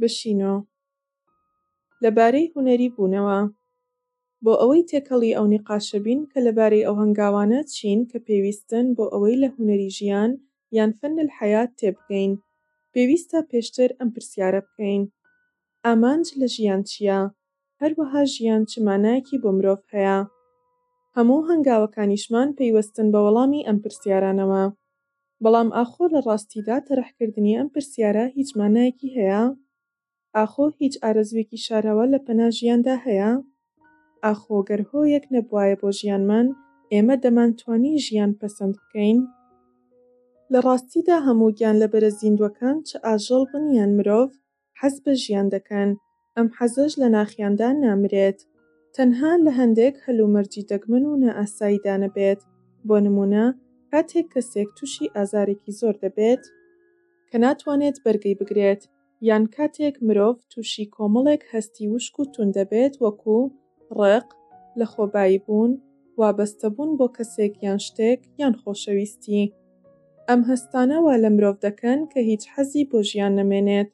بشینۆ، لەبارەی هونەری بوونەوە، بۆ ئەوەی تێکەڵی ئەو نیقاشە بین کە لەبارەی ئەو هەنگاوانە چین کە پێویستن بۆ ئەوەی لە هونەری ژیان یان فن الحیات تێبگەین، پێویستە پێشتر ئەم پرسیارە بکەین، ئامانج لە ژیان چییە؟ هەروەها ژیان چ مانایەکی بۆ مرۆڤ هەیە؟ هەموو هەنگاوەکانیشمان پەیوەستن بە وەڵامی ئەم پرسیارانەوە. بەڵام ئاخۆ لە ڕاستیدا تەرحکردنی ئەم پرسیارە هیچ مانایەکی هەیە؟ ئاخۆ هیچ ئارەزووێکی شاراوە لە پەنا ژیاندا هەیە؟ ئاخۆ گەر هۆیەک نەبوایە بۆ ژیانمان، ئێمە دەمانتوانی ژیان پەسەند بکەین؟ لە ڕاستیدا هەموو گیانلەبەرە زیندووەکان چ ئاژەڵ بن یان مرۆڤ، حەز بە ژیان دەکەن، ئەم حەزەش لە ناخیاندا نامرێت. تەنها لە هەندێک هەلومەرجی دەگمەن و نائاساییدا نەبێت، بۆ نموونە کاتێک کەسێک تووشی ئازارێکی زۆر دەبێت، کە ناتوانێت بەرگەی بگرێت، یان کاتێک مرۆڤ تووشی کۆمەڵێک هەستی وشک و توند دەبێت، وەکوو ڕق، لەخۆباییبوون، وابەستەبوون بۆ کەسێک یان شتێک، یان خۆشەویستی. ئەم هەستانە وا لە مرۆڤ دەکەن کە هیچ حەزی بۆ ژیان نەمێنێت،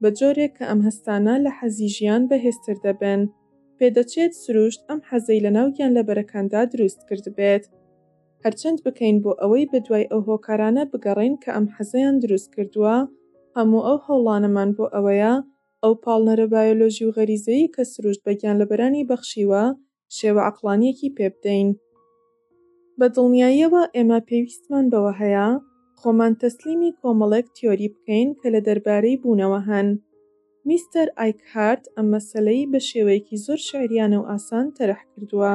بە جۆرێک کە ئەم هەستانە لە حەزی ژیان بەهێزتر دەبن. پێدەچێت سروشت ئەم حەزەی لەناو گیانلەبەرەکاندا دروست کردبێت. هەرچەند بکەین بۆ ئەوەی بەدوای ئەو هۆکارانە بگەڕێین کە ئەم حەزەیان دروست کردووە، هەموو ئەو هەوڵانەمان بۆ ئەوەیە ئەو پاڵنەرە بایۆلۆژی و غەریزەیەی کە سروشت بە گیانلەبەرانی بەخشیوە، شێوە عەقڵانییەکی پێ بدەین. بە دڵنیاییەوە ئێمە پێویستمان بەوە هەیە خۆمان تەسلیمی کۆمەڵێک تیۆری بکەین کە لە دەربارەی بوونەوە هەن. میستەر ئایکهارت ئەم مەسەلەی بە شێوەیەکی زۆر شیعریانە و ئاسان تەرح کردووە.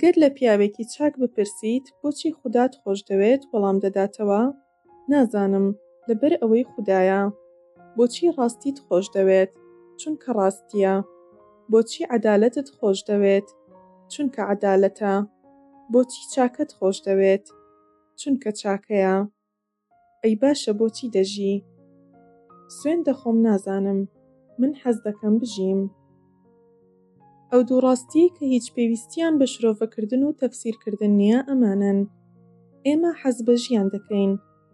گەر لە پیاوێکی چاک بپرسیت بۆچی خودات خۆشدەوێت وەڵام دەداتەوە نازانم لەبەر ئەوەی خودایە. بۆچی ڕاستیت خۆشدەوێت؟ چونکە ڕاستیە. بۆچی عەدالەتت خۆشدەوێت؟ چونکە عەدالەتە. بۆچی چاکەت خۆشدەوێت؟ چونکە چاکەیە. ئەی باشە بۆچی دەژی؟ سوێند دەخۆم نازانم، من حەز دەکەم بژیم. ئەو دوو ڕاستییەی کە هیچ پێویستییان بە شرۆڤەکردن و تەفسیرکردن نییە ئەمانەن، ئێمە حەز بە ژیان دەکەین،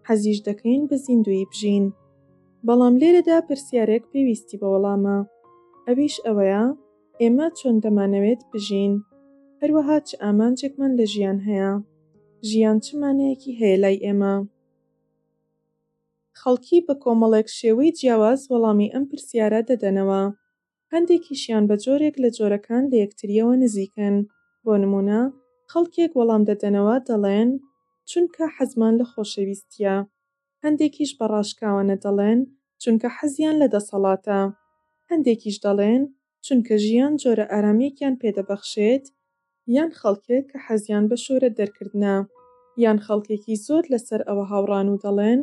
حەزیش دەکەین بە زیندوویی بژین. بەڵام لێرەدا پرسیارێک پێویستی بە وەڵامە، ئەویش ئەوەیە ئێمە چۆن دەمانەوێت بژین؟ هەروەها چ ئامانجێکمان لە ژیان هەیە؟ ژیان چ مانایەکی هەیە لای ئێمە؟ خەڵکی بە کۆمەڵێک شێوەی جیاواز وەڵامی ئەم پرسیارە دەدەنەوە، هەندێکیشیان بە جۆرێک لە جۆرەکان لە یەکترییەوە نزیکن، بۆ نموونە خەڵکێک وەڵام دەدەنەوە دەڵێن، چونکە حەزمان لە خۆشەویستییە، هەندێکیش بە ڕاشکاوانە دەڵێن، چونکە حەزیان لە دەسەڵاتە، هەندێکیش دەڵێن، چونکە ژیان جۆرە ئارامیەکیان پێ دەبەخشێت، یان خەڵکێک کە حەزیان بە شۆرەت دەرکردنە، یان خەڵکێکی زۆر لەسەر ئەوە هاوڕان و دەڵێن،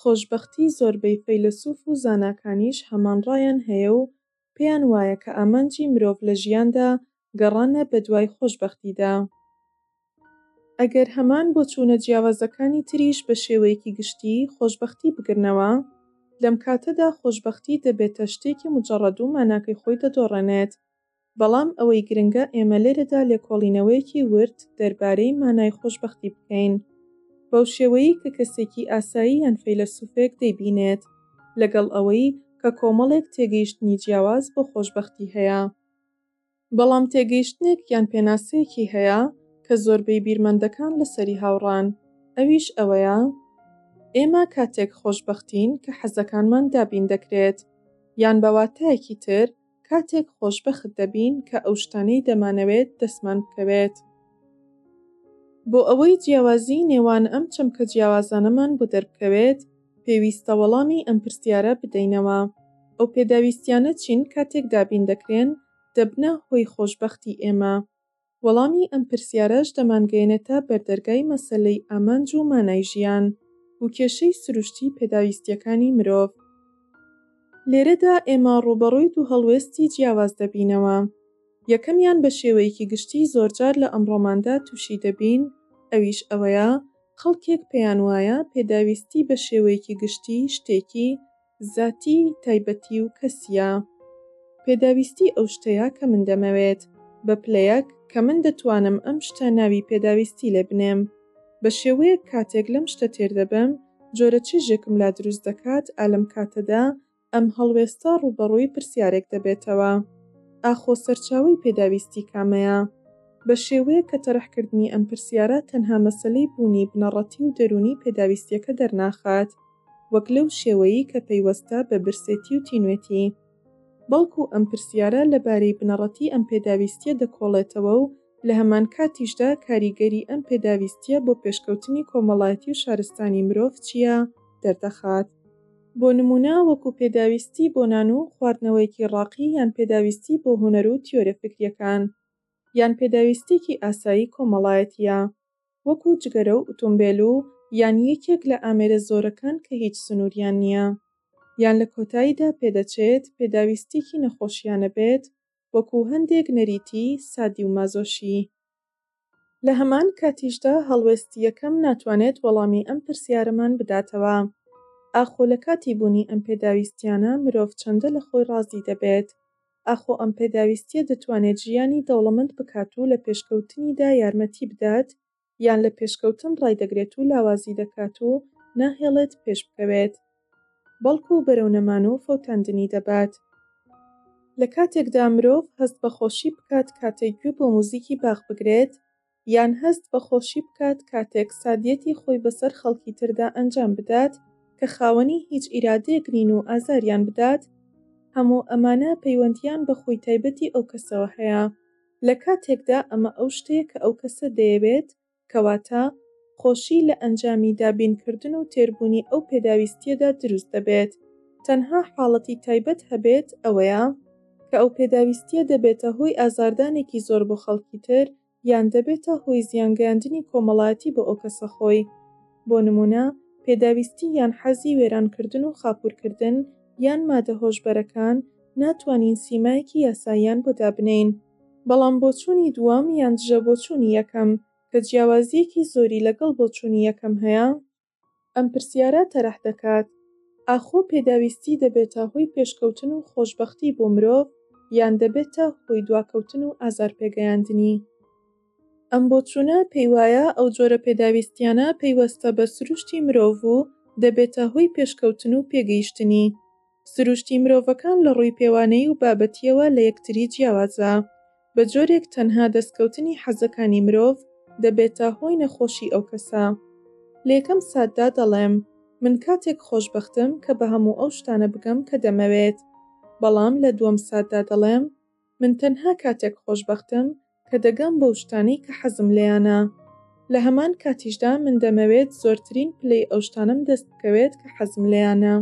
خۆشبەختی زۆربەی فەیلەسوف و زاناکانیش هەمان ڕایان هەیە و پێیان وایە کە ئامانجی مرۆڤ لە ژیاندا گەڕانە بەدوای خۆشبەختیدا. ئەگەر هەمان بۆچوونە جیاوازەکانی تریش بە شێوەیەکی گشتی خۆشبەختی بگرنەوە، لەم کاتەدا خۆشبەختی دەبێتە شتێکی موجەڕەد و ماناکەی خۆی دەدۆڕێنێت. بەڵام ئەوەی گرنگە ئێمە لێرەدا لێکۆڵینەوەیەکی ورد دەربارەی مانای خۆشبەختی بکەین بەو شێوەیەی کە کەسێکی ئاسایی یان فەیلەسوفێک دەیبینێت لەگەڵ ئەوەی کە کۆمەڵێک تێگەیشتنی جیاواز بۆ خۆشبەختی هەیە. بەڵام تێگەیشتنێک یان پێناسەیەکی هەیە کە زۆربەی بیرمەندەکان لەسەری هاوڕان، ئەویش ئەوەیە، ئێمە کاتێک خۆشبەختین کە حەزەکانمان دابین دەکرێت، یان بە واتایەکی تر کاتێک خۆشبەخت دەبین کە ئەو شتانەی دەمانەوێت دەستمان بکەوێت. بۆ ئەوەی جیاوازیی نێوان ئەم چەمکە جیاوازانەمان بۆ دەربکەوێت، پێویستە وەڵامی ئەم پرسیارە بدەینەوە، ئەو پێداویستیانە چین کاتێک دابین دەکرێن دەبنە هۆی خۆشبەختی ئێمە؟ وەڵامی ئەم پرسیارەش دەمانگەیەنێتە بەردەرگای مەسەلەی ئامانج و مانای ژیان و کێشەی سروشتی پێداویستیەکانی مرۆڤ. لێرەدا ئێمە ڕووبەڕووی دوو هەڵوێستی جیاواز دەبینەوە، یەکەمیان بەشێوەیەکی گشتی زۆرجار لە ئەمڕۆماندا تووشی دەبین، ئەویش ئەوەیە خەڵکێک پێیان وایە پێداویستی بە شێوەیەکی گشتی شتێکی، زاتی، تایبەتی و کەسییە. پێداویستی ئەو شتەیە کە من دەمەوێت. بە پلەیەک کە من دەتوانم ئەم شتە ناوی پێداویستی لێ بنێم. بە شێوەیەک کاتێک لەم شتە تێر دەبم، جۆرە چێژێکم لا دروست دەکات ئا لەم کاتەدا ئەم هەڵوێستە ڕووبەڕووی پرسیارێک دەبێتەوە، ئاخۆ سەرچاوەی پێداویستی کامەیە؟ بە شێوەیەک کە تەرحکردنی ئەم پرسیارە تەنها مەسەلەی بوونی بنەڕەتی و دەروونی پێداویستییەکە دەرناخات وەک لەو شێوەیی کە پەیوەستە بە برسێتی و تینوێتی، بەڵکو ئەم پرسیارە لەبارەی بنەڕەتی ئەم پێداویستییە دەکۆڵێتەوە و لە هەمانکاتیشدا کاریگەری ئەم پێداویستییە بۆ پێشکەوتنی کۆمەڵایەتی و شارستانی مرۆڤ چییە، دەردەخات. بۆ نموونە وەکوو پێداویستی بۆ نان و خواردنەوەیەکی ڕاقی یان پێداویستی بۆ هونەر و تیۆرە فیکرییەکان یان پێداویستییەکی ئاسایی کۆمەڵایەتییە وەکوو جگەرە و ئوتومبێل و یان یەکێک لە ئامێرە زۆرەکان کە هیچ سنووریان نییە یان لە کۆتاییدا پێدەچێت پێداویستییەکی نەخۆشییانە بێت وەکوو هەندێک نەریتی سادی و مازۆشی. لە هەمان کاتیشدا هەڵوێستی یەکەم ناتوانێت وەڵامی ئەم پرسیارەمان بداتەوە، ئاخۆ لە کاتی بوونی ئەم پێداویستییانە مرۆڤ چەندە لە خۆی ڕازی دەبێت؟ ئاخۆ ئەم پێداویستییە دەتوانێت ژیانی دەوڵەمەند بکات و لە پێشکەوتنیدا یارمەتی بدات، یان لە پێشکەوتن ڕایدەگرێت و لاوازی دەکات و ناهێڵێت پێشبکەوێت؟ بەڵکو بەرەو نەمان و فەوتاندنی دەبات. لە کاتێکدا مرۆڤ هەست بە خۆشی بکات کاتێک گوێ بۆ موزیکی باخ بگرێت، یان هەست بە خۆشی بکات کاتێک سادیەتی خۆی بەسەر خەڵکی تردا ئەنجام بدات کە خاوەنی هیچ ئیرادەیەک نین و ئازاریان بدات، هەموو ئەمانە پەیوەندییان بە خۆی تایبەتی ئەو کەسەوە هەیە. لە کاتێکدا ئەمە ئەو شتەیە کە ئەو کەسە دەیەوێت کەواتە خۆشی لە ئەنجامی دابینکردن و تێربوونی ئەو پێداویستییەدا دروست دەبێت، تەنها حاڵەتی تایبەت هەبێت ئەوەیە کە ئەو پێداویستییە دەبێتە هۆی ئازاردانێکی زۆر بۆ خەڵکی تر یان دەبێتە هۆی زیانگەیاندنی کۆمەڵایەتی بۆ ئەو کەسە خۆی، بۆ نموونە پێداویستی یان حەزی وێرانکردن و خاپوورکردن یان مادە هۆشبەرەکان، ناتوانین سیمایەکی یاساییان بۆ دابنێین. بەڵام بۆچوونی دووەم یان دژە بۆچوونی یەکەم، کە جیاوازییەکی زۆری لەگەڵ بۆچوونی یەکەم هەیە، ئەم پرسیارە تەرح دەکات، ئاخۆ پێداویستی دەبێتە هۆی پێشکەوتن و خۆشبەختی بۆ مرۆڤ یان دەبێتە هۆی دواکەوتن و ئازارپێگەیاندنی؟ ئەم بۆچوونە پێیوایە ئەو جۆرە پێداویستییانە پەیوەستە بە سروشتی مرۆڤ و دەبێتە هۆی پێشکەوتن و پێگەیشتنی. سروشتی مرۆڤەکان لە ڕووی پێوانەیی و بابەتییەوە لە یەکتری جیاوازە، بە جۆرێک تەنها دەستکەوتنی حەزەکانی مرۆڤ دەبێتە هۆی نەخۆشی ئەو کەسە. لە یەکەم ساتدا دەڵێم، من کاتێک خۆشبەختم کە بە هەموو ئەو شتانە بگەم کە دەمەوێت. بەڵام لە دووەم ساتدا دەڵێم، من تەنها کاتێک خۆشبەختم کە دەگەم بەو شتانەی کە حەزم لێیانە. لە هەمان کاتیشدا من دەمەوێت زۆرترین پلەی ئەو شتانەم دەست بکەوێت کە حەزم لێیانە.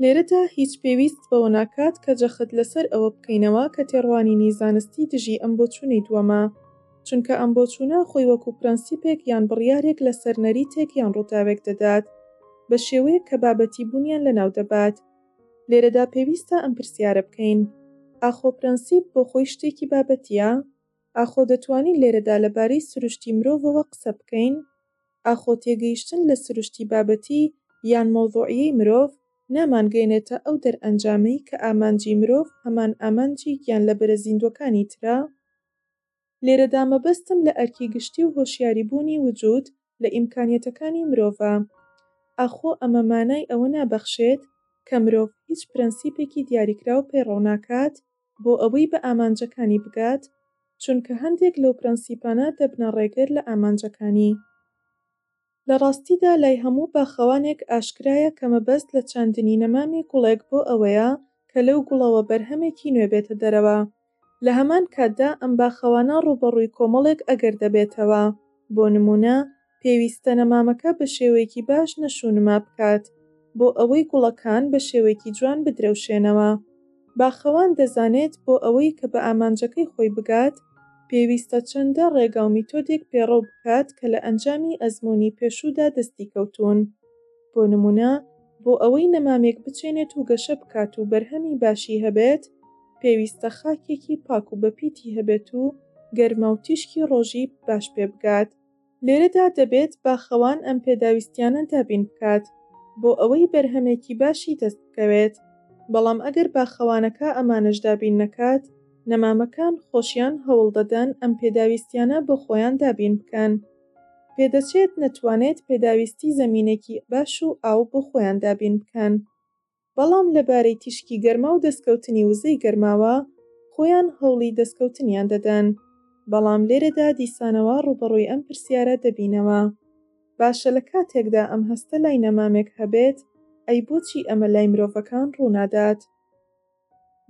لێرەدا هیچ پێویست بەوە ناکات کە جەخت لەسەر ئەوە بکەینەوە کە تێڕوانینی زانستی دژی ئەم بۆچوونەی دووەمە، چونکە ئەم بۆچوونە خۆی وەکوو پرەنسیپێک یان بڕیارێک لەسەر نەریتێک یان ڕووداوێک دەدات بە شێوەیەک کە بابەتی بوونیان لەناو دەبات. لێرەدا پێویستە ئەم پرسیارە بکەین، ئاخۆ پرەنسیپ بۆ خۆی شتێکی بابەتییە؟ ئاخۆ دەتوانین لێرەدا لەبارەی سروشتی مرۆڤەوە قسە بکەین؟ ئاخۆ تێگەیشتن لە سروشتی بابەتی یان مەوزوعیی مرۆڤ، نامانگەیەنێتە ئەو دەرئەنجامەی کە ئامانجی مرۆڤ هەمان ئامانجی گیانلەبەرە زیندووەکانی ترە؟ لێرەدا مەبەستم لە ئەرکی گشتی و هۆشیاری بوونی وجود لە ئیمکانیەتەکانی مرۆڤە. ئاخۆ ئەمە مانای ئەوە نابەخشێت کە مرۆڤ هیچ پرەنسیپێکی دیاریکراو پەیڕەو ناکات بۆ ئەوەی بە ئامانجەکانی بگات، چونکە هەندێک لەو پرەنسیپانە دەبنە ڕێگر لە ئامانجەکانی. لە ڕاستیدا لای هەموو باخەوانێک ئاشکرایە کە مەبەست لە چاندنی نەمامی گوڵێک بۆ ئەوەیە کە لەو گوڵەوە بەرهەمێکی نوێ بێتە دەرەوە. لە هەمان کاتدا ئەم باخەوانە ڕووبەڕووی کۆمەڵێک ئەگەر دەبێتەوە، بۆ نموونە، پێویستە نەمامەکە بە شێوەیەکی باش نەشونما بکات بۆ ئەوەی گوڵەکان بە شێوەیەکی جوان بدرەوشێنەوە. باخەوان دەزانێت بۆ ئەوەی کە بە ئامانجەکەی خۆی بگات، پێویستە چەندە ڕێگا و میتۆدێک پێڕەو بکات کە لە ئەنجامی ئەزموونی پێشوودا دەستی کەوتوون. بۆ نموونە، بۆ ئەوەی نەمامێک بچێنێت و گەشە بکات و بەرهەمی باشی هەبێت، پێویستە خاکێکی پاک و بەپیتی هەبێت و گەرما و تیشکی ڕۆژی باش پێبگات. لێرەدا دەبێت باخەوان ئەم پێداویستیانە دابین بکات بۆ ئەوەی بەرهەمێکی باشی دەست بکەوێت، بەڵام ئەگەر باخەوانەکە ئەمانەش دابین نەکات، نەمامەکان خۆشیان هەوڵ دەدەن ئەم پێداویستیانە بۆ خۆیان دابین بکەن. پێدەچێت نەتوانێت پێداویستی زەمینێکی باش و ئاو بۆ خۆیان دابین بکەن. بەڵام لەبارەی تیشکی گەرما و دەستکەوتنی وزەی گەرماوە خۆیان هەوڵی دەستکەوتنیان دەدەن، بەڵام لێرەدا دیسانەوە ڕووبەڕووی ئەم پرسیارە دەبینەوە، باشە لە کاتێکدا ئەم هەستە لای نەمامێک هەبێت، ئەی بۆچی ئەمە لای مرۆڤەکان ڕوونادات؟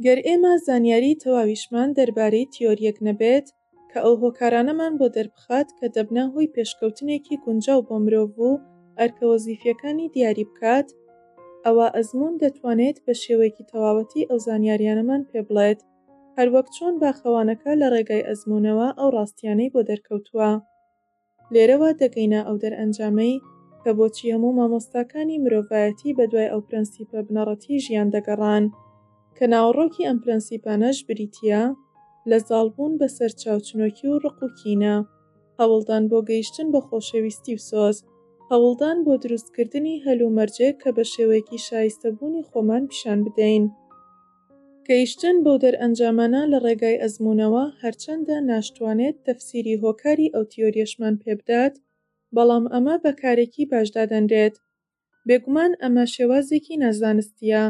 گەر ئێمە زانیاریی تەواویشمان دەربارەی تیۆرییەک نەبێت، کە ئەو هۆکارانەمان بۆ دەربخات کە دەبنە هۆی پێشکەوتنێکی گونجاو بۆ مرۆڤ و ئەرکە وەزیفییەکانی دیاری بکات، ئەوا ئەزموون دەتوانێت بە شێوەیەکی تەواوەتی ئەو زانیارییانەمان پێ بڵێت، هەروەک چۆن باخەوانەکە لە ڕێگای ئەزموونەوە ئەو ڕاستییانەی بۆ دەرکەوتووە. لێرە وا دەگەینە ئەو دەرئەنجامەی کە بۆچی هەموو مامۆستاکانی مرۆڤایەتی بەدوای ئەو پرەنسیپە بنەڕەتیی ژیان دەگەڕان، کە ناوەڕۆکی ئەم پرەنسیپانەش بریتییە لە زاڵبوون بەسەر چاو چنۆکی و ڕق و کینە، هەوڵدان بۆ گەیشتن بە خۆشەویستی و سۆز، هەوڵدان بۆ دروستکردنی هەلومەرجێک کە بە شێوەیەکی شایستە بوونی خۆمان پیشان بدەین. گەیشتن بەو دەرئەنجامانە لە ڕێگای ئەزموونەوە، هەرچەندە ناشتوانێت تەفسیری هۆکاری ئەو تیۆریەشمان پێ بدات، بەڵام ئەمە بە کارێکی باش دادەنرێت. بێگومان ئەمە شێوازێکی نازانستییە،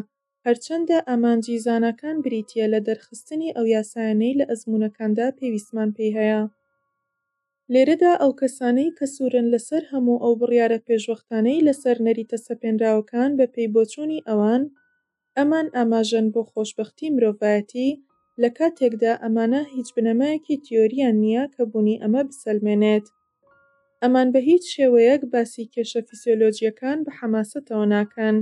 هەرچەندە ئامانجی زاناکان بریتییە لە دەرخستنی ئەو یاسایانەی لە ئەزموونەکاندا پێویستمان پێی هەیە. لێرەدا ئەو کەسانەی کە سوورن لەسەر هەموو ئەو بڕیارە پێشوەختانەی لەسەر نەریتە سەپێنراوەکان بەپێی بۆچوونی ئەوان، ئەمان ئاماژەن بۆ خۆشبەختی مرۆڤایەتی، لە کاتێکدا ئەمانە هیچ بنەمایەکی تیۆرییان نییە کە بوونی ئەمە بسەلمێنێت. ئەمان بە هیچ شێوەیەک باسی کێشە فیسیۆلۆجییەکان بە حەماسەتەوە ناکەن.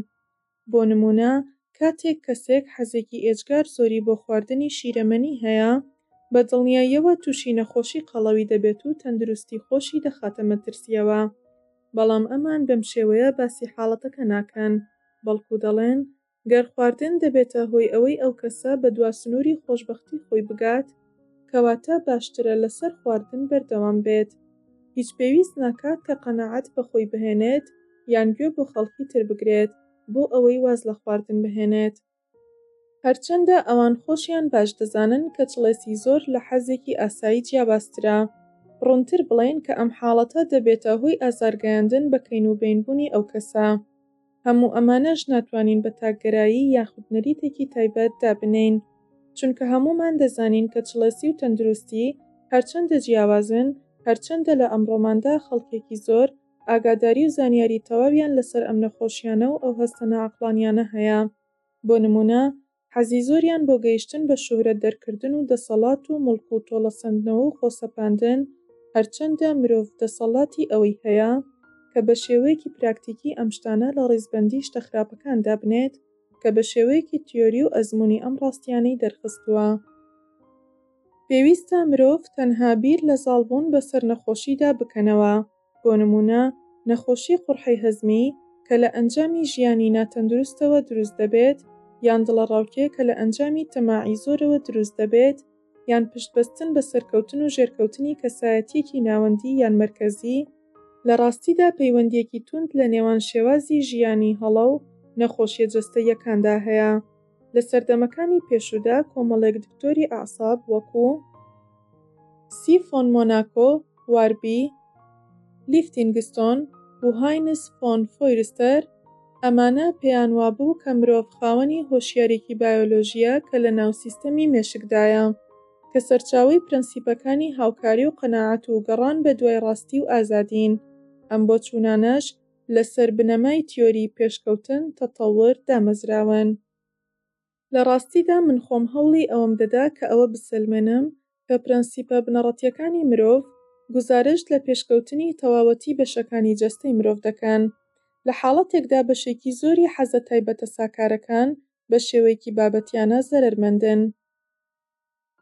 بۆ نموونە، کاتێک کەسێک حەزێکی ئێجگار زۆری بۆ خواردنی شیرەمەنی هەیە، بە دڵنیاییەوە تووشی نەخۆشی قەڵەوی دەبێت و تەندروستی خۆشی دەخاتە مەترسییەوە. بەڵام ئەمان بەم شێوەیە باسی حاڵەتەکە ناکەن. بەڵکو دەڵێن، گەر خواردن دەبێتە هۆی ئەوەی ئەو کەسە بەدوا سنووری خۆشبەختی خۆی بگات، کەواتە باشترە لەسەر خواردن بەردەوام بێت. هیچ پێویست ناکات کە قەناعەت بە خۆی بهێنێت یان گوێ بۆ خەڵکی تر بگرێت بۆ ئەوەی واز لە خواردن بهێنێت. هەرچەندە ئەوان خۆشیان باش دەزانن کە چڵێسی زۆر لە حەزێکی ئاسایی جیابازترە، ڕوونتر بڵێین کە ئەم حاڵەتە دەبێتە هۆی ئازارگەیاندن بە کەینوبەینبوونی ئەو کەسە. هەموو ئەمانەش ناتوانین بە تاکگەرایی یاخود نەریتێکی تایبەت دابنێین، چونکە هەموومان دەزانین کە چڵێسی و تەندروستی هەرچەندە جیاوازن، هەرچەندە لە ئەمڕۆماندا خەڵکێکی زۆر، ئاگاداری و زانیاری تەواویان لەسەر ئەم نەخۆشیانە و ئەو هەستە ناعەقڵانیانە هەیە. بۆ نمونە، حەزی زۆریان بۆ گەیشتن بە شوهرەت دەرکردن و دەسەڵات و موڵک و تۆڵەسەندنەوە و خۆسەپاندن، هەرچەندە مرۆڤ دەسەڵاتی ئەوەی هەیە کە بە شێوەیەکی پراکتیکی ئەم شتانە لە ڕیزبەندی شتە خراپەکان دابنێت کە بە شێوەیەکی تیۆری و ئەزمونی ئەم ڕاستیانەی دەرخستوە. پێویستە مرۆڤ تەنها بیر لە زاڵبوون بە سەرنەخۆشیدا بکەنەوە، بۆ نموونە نەخۆشی قوڕحەی هەزمی کە لە ئەنجامی ژیانی ناتەندروستەوە دروست دەبێت، یان دڵەڕاوکێ کە لە ئەنجامی تەماعی زۆرەوە دروست دەبێت، یان پشتبەستن بە سەرکەوتن و ژێرکەوتنی کەسایەتییەکی ناوەندی یان مەرکەزی. لە ڕاستیدا پەیوەندییەکی توند لە نێوان شێوازی ژیانی هەڵە و نەخۆشییە جەستەییەکاندا هەیە. لە سەردەمەکانی پێشوودا کۆمەڵێک دکتۆری ئەعساب وەکو سی فۆن مۆناکۆ واربی لیفتینگستۆن و هاینز فۆن فۆیرستەر ئەمانە پێیان وابوو کە مرۆڤ خاوەنی هۆشیارێکی بایۆلۆژییە کە لە ناو سیستەمی مێشکدایە کە سەرچاوەی پرەنسیپەکانی هاوکاری و قەناعەت و گەڕان بە دوای ڕاستی و ئازادین ئەم بۆچوونانەش لەسەر بنەمای تیۆری پێشکەوتن، تطور، دامەزراون. لە ڕاستیدا من خۆم هەوڵی ئەوەم دەدا کە ئەوە بسەلمێنم کە پرەنسیپە بنەڕەتییەکانی مرۆڤ گوزارشت لە پێشکەوتنی تەواوەتی بەشەکانی جەستەی مرۆڤ دەکەن، لە حاڵەتێکدا بەشێکی زۆری حەزە تایبەتە ساکارەکان بە شێوەیەکی بابەتیانە زەرەرمەندن.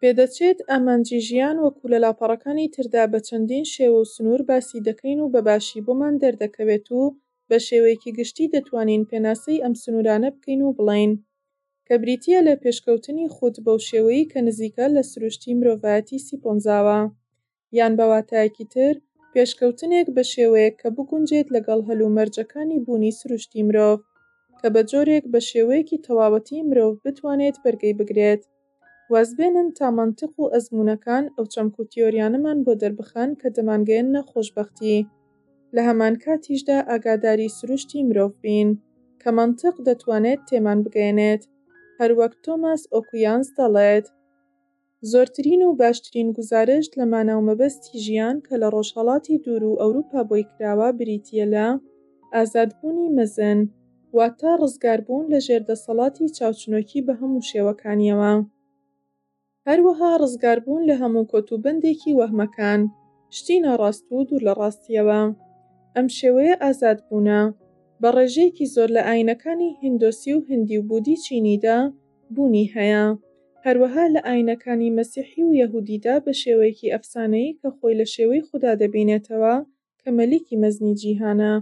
پێدەچێت ئامانجی ژیان وەکو لە لاپەڕەکانی تردا بە چەندین شێوە و سنوور باسی دەکەین و بە باشی بۆمان دەردەکەوێت و بە شێوەیەکی گشتی دەتوانین پێناسەی ئەم سنوورانە بکەین و بڵێین کە بریتییە لە پێشکەوتنی خود بەو شێوەی کە نزیکە لە سروشتی مرۆڤایەتی سیپۆنزاوە یان بە واتایەکی تر، پێشکەوتنێک بە شێوەیەک کە بگونجێت لەگەڵ هەلومەرجەکانی بوونی سروشتی مرۆڤ، کە بە جۆرێک بە شێوەیەکی تەواوەتی مرۆڤ بتوانێت بەرگەی بگرێت. وازبێنن تا مەنتق و ئەزموونەکان ئەو چەمک و تیۆریانەمان بۆ دەربخەن کە دەمانگەیەننە خۆشبەختی، لە هەمانکاتیشدا ئاگاداری سروشتی مرۆڤ بین کە مەنتق دەتوانێت تێمانبگەیەنێت، هەروەک تۆماس ئۆکویانز دەڵێت. زۆرترین و باشترین گوزارشت لە مانا و مەبەستی ژیان کە لە ڕۆژهەڵاتی دوور و ئەوروپا بۆی کراوە بریتییە لە، ئازادبوونی مەزن، واتە ڕزگاربوون لە ژێر دەسەڵاتی چاوچنۆکی بە هەموو شێوەکانییەوە. هەروەها ڕزگاربوون لە هەموو کۆتوبەندێکی وەهمەکان، شتی ناڕاست و دوور لە ڕاستییەوە. ئەم شێوەیە ئازادبوونە، بە ڕێژەیەکی زۆر لە ئایینەکانی هیندۆسی و هندی و بوودی چینیدا، بوونی هەیە. هەروەها لە ئاینەکانی مەسیحی و یەهودیدا بە شێوەیەکی ئەفسانەیی کە خۆی لە شێوەی خودا دەبینێتەوە کە مەلیکی مەزنی جیهانە.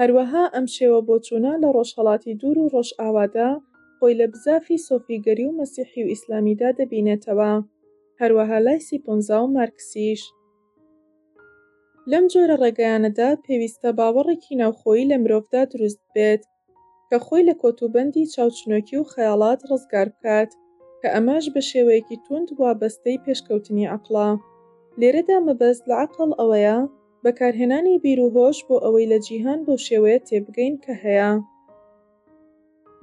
هەروەها ئەم شێوە بۆچوونە لە ڕۆژهەڵاتی دوور و ڕۆژئاوادا خۆی لە بزافی سۆفیگەری و مەسیحی و ئیسلامیدا دەبینێتەوە. هەروەها لای سیپونزا و مارکسیش. لەم جۆرە ڕێگایانەدا پێویستە باوەڕێکی ناوخۆیی لە مرۆڤدا دروست بێت. کە خۆی لە کۆتوبەندی چاوچنۆکی و خەیاڵات ڕزگار بکات، کە ئەمەش بە شێوەیەکی توند وابەستەی پێشکەوتنی عەقڵە. لێرەدا مەبەست لە عەقڵ ئەوەیە، بەکارهێنانی بیر و هۆش بۆ ئەوەی لە جیهان بەو شێوەیە تێبگەین کە هەیە.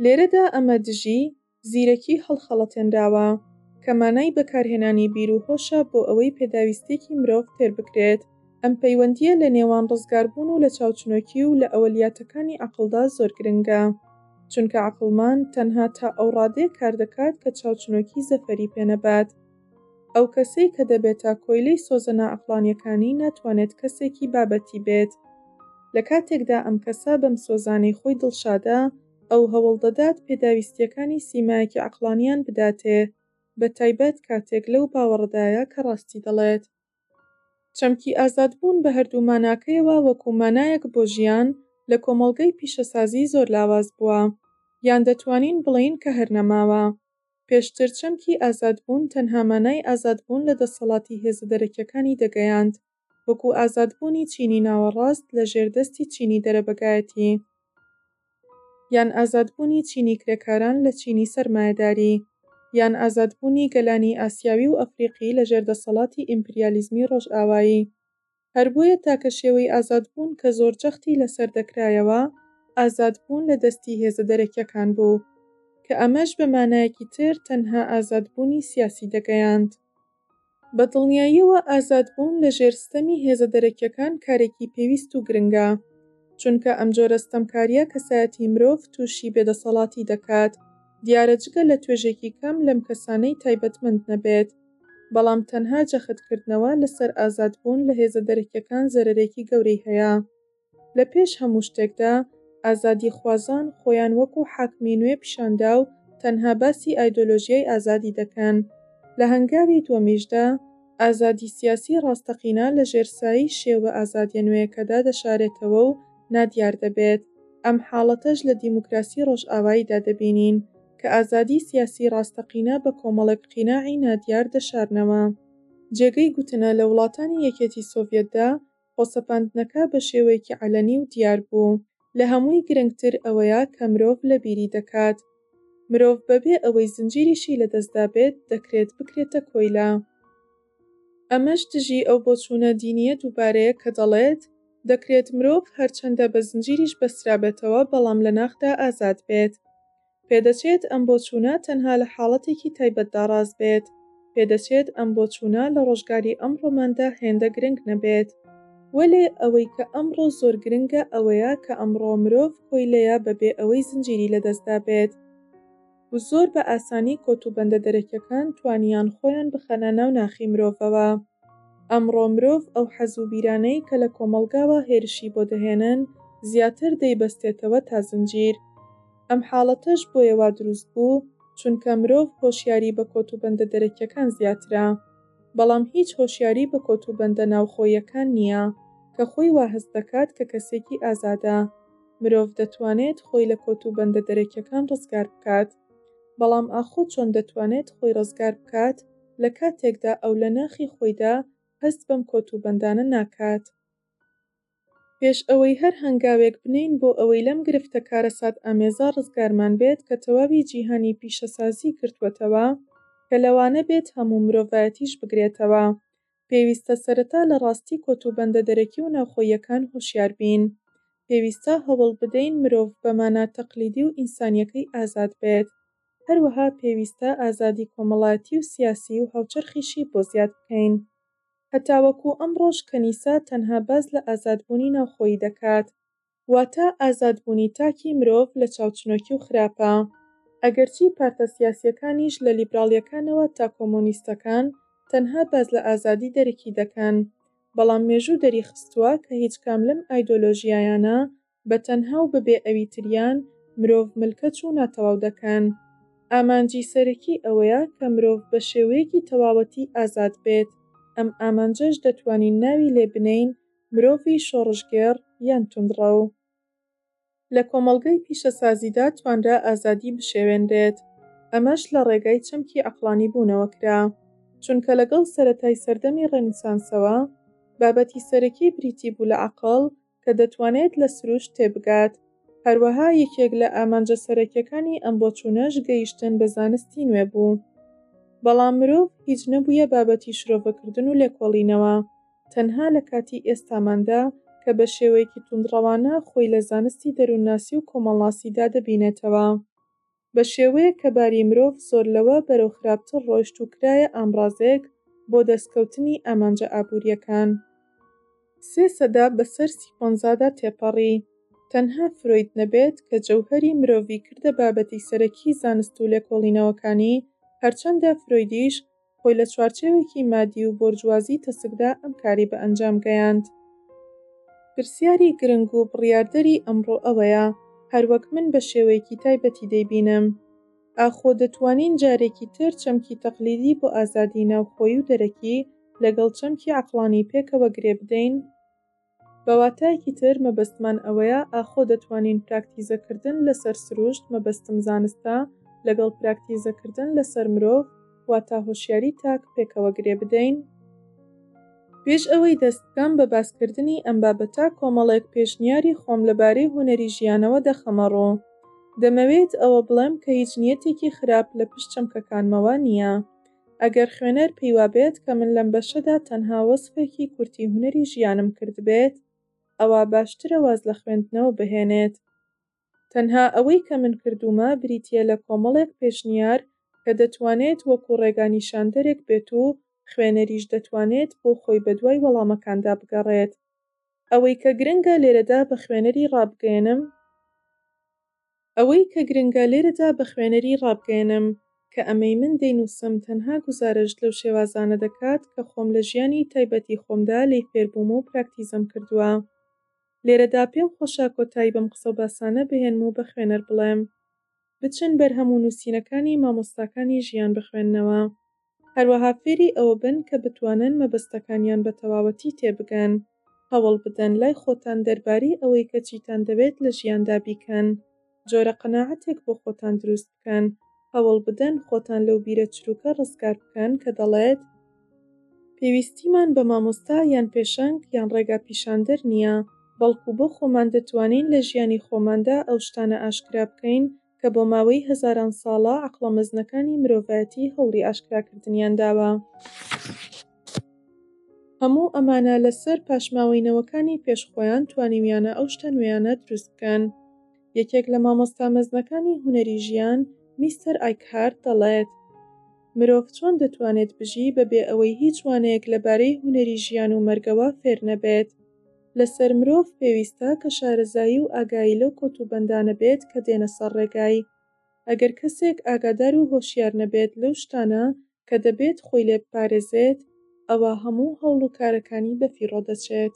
لێرەدا ئەمە دژی، زیرەکی هەڵخەڵەتێنراوە، کە مانای بەکارهێنانی بیر و هۆشە بۆ ئەوەی پێداویستیەکی مرۆڤ تێر بکرێت. ئەم پەیوەندییە لە نێوان ڕزگاربوون و لەچاوچنۆکی و لە ئەوەلیاتەکانی عەقڵدا زۆر گرنگە. چونکە عەقڵمان تەنها تا ئەو ڕادەیە کار دەکات کە چاوچنۆکی زەفەری پێ نەبات. ئەو کەسەی کە دەبێتە کۆیلەی سۆزە ناعەقڵانیەکانی ناتوانێت کەسێکی بابەتی بێت. لە کاتێکدا ئەم کەسە بەم سۆزانەی خۆی دڵشادە ئەو هەوڵ دەدات پێداویستییەکانی سیمایەکی عەقڵانییان بداتێ، بە تایبەت کاتێک لەو باوەڕەدایە کە ڕاستی دەڵێت. چەمکی ئازادبوون بە هەردوو ماناکەیەوە وەکوو مانایەک بۆ ژیان لە کۆمەڵگەی پیشەسازی زۆر لاواز بووە، یان دەتوانین بڵێین کە هەر نەماوە. پێشتر چەمکی ئازادبوون تەنها مانای ئازادبوون لە دەسەڵاتی هێزە دەرەکییەکانی دەگەیاند. وەکوو ئازادبوونی چینی ناوەڕاست لە ژێر دەستی چینی دەرەبەگایەتی یان ئازادبوونی چینی کرێکاران لە چینی سەرمایەداری یان ئازادبوونی گەلانی ئاسیاوی و ئەفریقی لە ژێر دەسەڵاتی ئیمپریالیزمی ڕۆژئاوایی. هەر بۆیە تاکە شێوەی ئازادبوون کە زۆر جەختی لە سەر دەکرایەوە ئازادبوون لە دەستی هێزە دەرەکیەکان بوو کە ئەمەش بە مانایەکی تر تەنها ئازادبوونی سیاسی دەگەیاند. بە دڵنیاییەوە ئازادبوون لە ژێر ستەمی هێزە دەرەکیەکان کارێکی پێویست و گرنگە، چونکە ئەم جۆرە ستەمکاریە کەسایەتی مرۆڤ تووشی بێدەسەڵاتی دەکات، دیارە جگە لە توێژێکی کەم لەم کەسانەی تایبەتمەند نەبێت، بەڵام تەنها جەختکردنەوە لەسەر ئازادبوون لە هێزە دەرەکیەکان زەرەرێکی گەورەی هەیە. لە پێش هەموو شتێکدا ئازادیخوازان خۆیان وەکوو حاکمی نوێ پیشان دا و تەنها باسی ئایدۆلۆژیای ئازادی دەکەن. لە هەنگاوی دووەمیشدا ئازادی سیاسی ڕاستەقینە لە ژێر سایەی شێوە ئازادیە نوێیەکەدا دەشارێتەوە و نادیار دەبێت. ئەم حاڵەتەش لە دیموکراسی ڕۆژئاواییدا دەبینین کە ئازادی سیاسی ڕاستەقینە بە کۆمەڵێک قیناعی نادیار دەشارنەوە. جێگەی گوتنە لە وڵاتانی یەکێتی سۆڤیەتدا خۆسەپاندنەکە بەشێوەیەکی عەلەنی و دیار بوو. لە هەمووی گرنگتر ئەوەیە کە مرۆڤ لە بیری دەکات. مرۆڤ بەبێ ئەوەی زنجیریشی لەدەستدا بێت دەکرێت بکرێتە کۆیلە. ئەمەش دژی ئەو بۆچوونە دینییە دووبارەیە کە دەڵێت، دەکرێت مرۆڤ هەرچەندە بە زنجیریش بەسترابێتەوە بەڵام لە ناخدا ئازاد بێت. پێدەچێت ئەم بۆچوونە تەنها لە حاڵەتێکی تایبەتدا ڕاست بێت. پێدەچێت ئەم بۆچوونە لە ڕۆژگاری ئەمڕۆماندا هێندە گرنگ نەبێت. وەلێ ئەوەی کە ئەمڕۆ زۆر گرنگە ئەوەیە کە ئەمڕۆ مرۆڤ کۆیلەیە بەبێ ئەوەی زنجیری لەدەستدابێت و زۆر بە ئاسانی کۆت و بەندە دەرەکیەکان توانیان خۆیان بخەنە ناو ناخی مرۆڤەوە. ئەمڕۆ مرۆڤ ئەو حەز و بیرانەی کە لە کۆمەڵگاوە هێرشی بۆ دەهێنن زیاتر دەیبەستێتەوە تا زنجیر. ئەم حاڵەتەش بۆیە وا دروست بوو چونکە مرۆڤ هۆشیاری بە کۆتوبەندە دەرەکیەکان زیاترە بەڵام هیچ هۆشیاری بە کۆتوبەندە ناوخۆییەکان نییە کە خۆی وا هەست دەکات کە کەسێکی ئازادە. مرۆڤ دەتوانێت خۆی لە کۆتوبەندە دەرەکیەکان ڕزگار بکات بەڵام ئاخۆ چۆن دەتوانێت خۆی ڕزگار بکات؟ لە کاتێکدا ئەو لە ناخی خۆیدا هەست بەم کۆتوبەندانە ناکات. پێش ئەوەی هەر هەنگاوێک بنێین بۆ ئەوەی لەم گرفتە کارەساتئامێزە ڕزگارمان بێت کە تەواوی جیهانی پیشەسازی گرتووەتەوە، کە لەوانە بێت هەموو مرۆڤایەتیش بگرێتەوە، پێویستە سەرەتا لە ڕاستی کۆتوبەندە دەرەکی و ناوخۆییەکان هۆشیار بین. پێویستە هەوڵ بدەین مرۆڤ بە مانا تەقلیدی و ئینسانیەکەی ئازاد بێت. هەروەها پێویستە ئازادی کۆمەڵایەتی و سیاسی و هاوچەرخیشی بۆ زیاد بکەین. هەتاوەکو ئەمڕۆش کەنیسە تەنها باس لە ئازادبوونی ناوخۆیی دەکات. واتا ئازادبوونی تاکی مرۆڤ لە چاوچنۆکی و خراپە. ئەگەرچی پارتە سیاسییەکانیش لە لیبراڵییەکانەوە تا کۆمۆنیستەکان تەنها باس لە ئازادی دەرەکی دەکەن، بەڵام مێژوو دەریخستووە کە هیچکام لەم ئایدۆلۆژیایانە بە تەنها و بەبێ ئەوی تریان مرۆڤ ملکەچ و ناتەواو دەکەن. ئامانجی سەرەکی ئەوەیە کە مرۆڤ بە شێوەیەکی تەواوەتی ئازاد بێت، ئەم ئامانجەش دەتوانین ناوی لێ بنێین مرۆڤی شۆڕشگێڕ یان توندڕەو. لە کۆمەڵگای پیشەسازیدا توانرا ئازادی بشێوێنرێت، ئەمەش لە ڕێگای چەمکی عەقڵانیبوونەوە کرا، چونکە لەگەڵ سەرەتای سەردەمی ڕێنیسانسەوە، بابەتی سەرەکی بریتی بوو لە عەقڵ کە دەتوانێت لە سروشت تێبگات، هەروەها یەکێک لە ئامانجە سەرەکیەکانی ئەم بۆچوونەش گەیشتن بە زانستی نوێ بوو. بەڵام مرۆڤ هیچ نەبوویە بابەتی شرۆڤەکردن و لێکۆڵینەوە، تەنها لە کاتی ئێستاماندا کە بە شێوەیەکی توندڕەوانە خۆی لە زانستی دەروونناسی و کۆمەڵناسیدا دەبینێتەوە بە شێوەیەک کە باری مرۆڤ زۆر لەوە بەرەو خراپتر ڕۆیشت و کرایە ئامڕازێک بۆ دەستکەوتنی ئامانجە ئابوورییەکان. سێ سەدە بەسەر سیپۆنزادا تێپەڕی، تەنها فرۆید نەبێت کە جەوهەری مرۆڤی کردە بابەتی سەرەکی زانست و لێکۆڵینەوەکانی، هەرچەندە فرۆیدیش خۆی لە چوارچێوێکی مادی و بۆرجوازی تەسکدا ئەم کاری بە ئەنجام گەیاند. پرسیاری گرنگ و بڕیاردەری ئەمڕۆ ئەوەیە، هەروەک من بە شێوەیەکی تایبەتی دەیبینم، ئاخۆ دەتوانین جارێکی تر چەمکی تەقلیدی بۆ ئازادیی ناوخۆیی و دەرەکی لەگەڵ چەمکی عەقڵانیی پێکەوە گرێ بدەین؟ بە واتایەکی تر مەبەستمان ئەوەیە ئاخۆ دەتوانین پراکتیزەکردن لەسەر سروشت، مەبەستم زانستە، لەگەڵ پراکتیزەکردن لەسەر مرۆڤ، واتا هۆشیاری تاک، پێکەوە گرێ بدەین؟ پێش ئەوەی دەست بکەم بە باسکردنی ئەم بابەتە، کۆمەڵێک پێشنیاری خۆم لەبارەی هونەری ژیانەوە دەخەمە ڕوو. دەمەوێت ئەوە بڵێم کە هیچ نیەتێکی خراپ لە پشت چەمکەکانمەوە نییە. ئەگەر خوێنەر پێی وابێت کە من لەم بەشەدا تەنها وەسفێکی کورتی هونەری ژیانم کردبێت، ئەوا باشترە واز لە خوێندنەوە بهێنێت. تەنها ئەوەی کە من کردوومە بریتییە لە کۆمەڵێک پێشنیار کە دەتوانێت وەکو ڕێگانیشاندەرێک بێت و خوێنەریش دەتوانێت بۆ خۆی بەدوای وەڵامەکاندا بگەڕێت. ئەوەی کە گرنگە لێرەدا بە خوێنەری ڕابگەیەنم، ئەوەی کە گرنگە لێرەدا بە خوێنەری ڕابگەیەنم کە ئەمەی من دەینووسم تەنها گوزارشت لەو شێوازانە دەکات کە خۆم لە ژیانی تایبەتی خۆمدا لێی فێربووم و پراکتیزەم کردووە. لێرەدا پێم خۆشە کۆتایی بەم قسەوباسانە بهێنم و بە خوێنەر بڵێم، بچن بەرهەم و نووسینەکانی مامۆستاکانی ژیان بخوێننەوە. هەروەها فێری ئەوە بن کە بتوانن مەبەستەکانیان بە تەواوەتی تێبگەن. هەوڵ بدەن لای خۆتان دەربارەی ئەوەی کە چیتان دەوێت لە ژیاندا بیکەن، جۆرە قەناعەتێک بۆ خۆتان دروست بکەن. هەوڵ بدەن خۆتان لەو بیرە چرووکە ڕزگار بکەن کە دەڵێت، پێویستیمان بە مامۆستا یان پێشەنگ یان ڕێگاپیشاندەر نییە، بەڵکو بۆ خۆمان دەتوانین لە ژیانی خۆماندا ئەو شتانە ئاشکرا بکەین کە بۆ ماوەی هەزاران ساڵە عەقڵە مەزنەکانی مرۆڤایەتی هەوڵی ئاشکراکردنیان داوە. هەموو ئەمانە لەسەر پاشماوەی نەوەکانی پێش خۆیان توانیویانە ئەو شتە نوێیانە دروست بکەن. یەکێک لە مامۆستا مەزنەکانی هونەری ژیان، میستەر ئایکهارت دەڵێت، مرۆڤ چۆن دەتوانێت بژی بەبێ ئەوەی هیچ وانەیەک لەبارەی هونەری ژیان و مەرگەوە فێر نەبێت؟ لەسەر مرۆڤ پێویستە کە شارەزایی و ئاگایی لەو کۆت و بەندانە بێت کە دێنە سەر ڕێگای. ئەگەر کەسێک ئاگادار و هۆشیار نەبێت لەو شتانە کە دەبێت خۆی لێ بپارێزێت، ئەوا هەموو هەوڵ و کارەکانی بەفیڕۆ دەچێت.